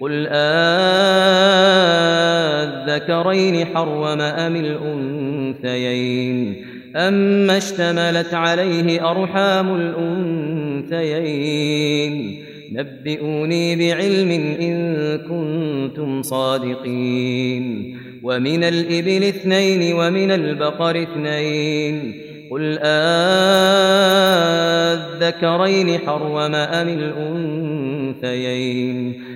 قل آذكرين حرم أم الأنثيين أما اشتملت عليه أرحام الأنثيين نبئوني بعلم إن كنتم صادقين ومن الإبل اثنين ومن البقر اثنين قل آذكرين حرم أم الأنثيين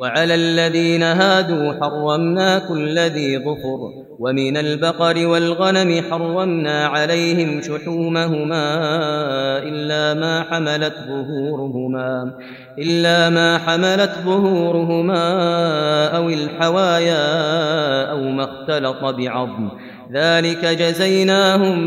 وعلى الذين هادوا حرمنا كل ذي ظفر ومن البقر والغنم حرمنا عليهم شحومهما إلا ما حملت ظهورهما إلا ما حملت ظهورهما أو الحوايا أو ما اختلط بعظم ذلك جزيناهم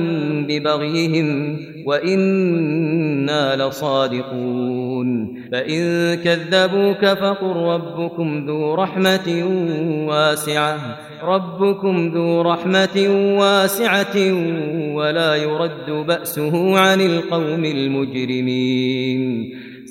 ببغيهم وإنا لصادقون فإن كذبوك فقل ربكم ذو رحمة واسعة ربكم ذو رحمة واسعة ولا يرد بأسه عن القوم المجرمين